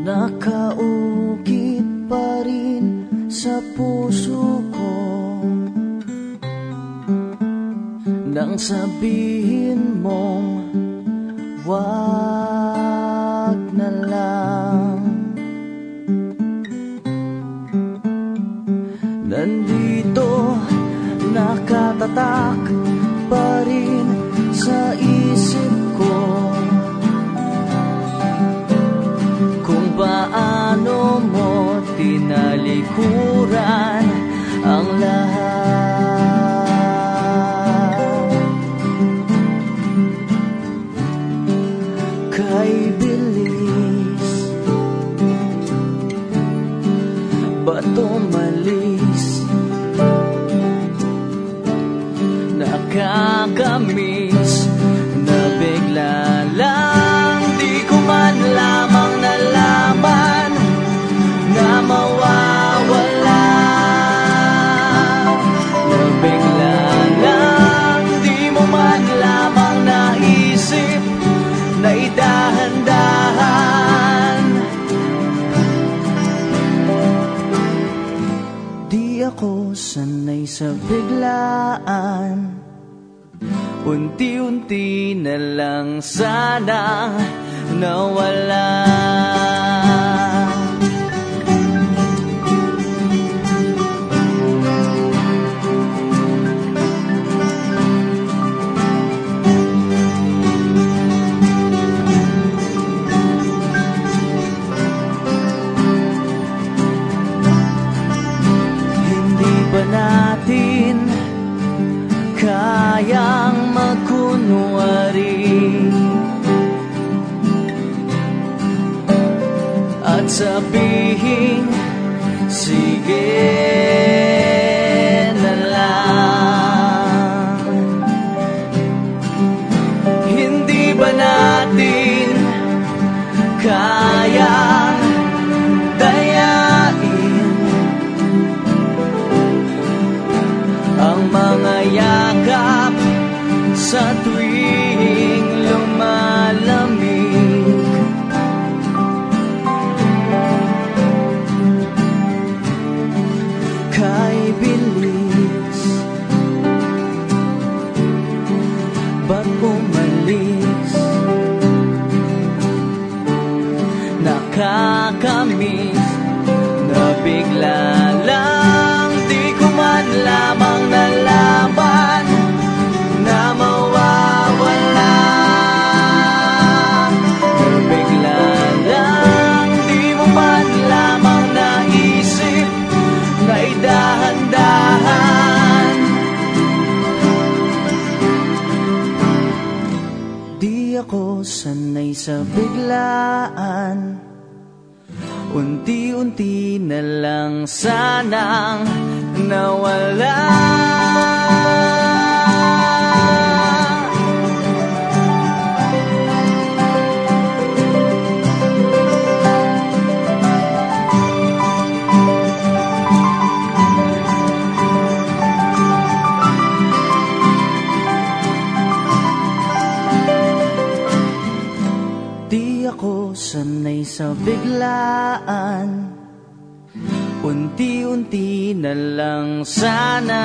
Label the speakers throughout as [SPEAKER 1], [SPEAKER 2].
[SPEAKER 1] Nakaukit pa rin sa puso ko. Nang sabihin mong wag na lang. Nandito nakatatak pa rin sa isip tinalikuran ang lahat. Kay bilis Ba't umalis Nakakamiss Na bigla Di ako sanay sa biglaan. Unti-unti na lang sana nawala ba natin. Kayang magkunwari. At sabihin, sige yakap sa tuwing lumalamig. Kay bilis ba't umalis? Nakakamiss sanay sa biglaan. Unti-unti na lang sanang nawala Di ako sanay sa biglaan. Unti-unti na lang sana.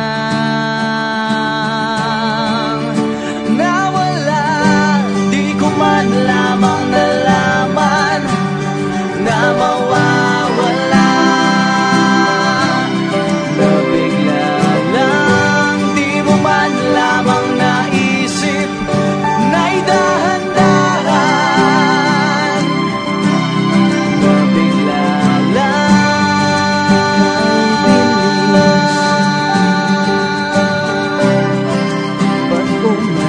[SPEAKER 1] home.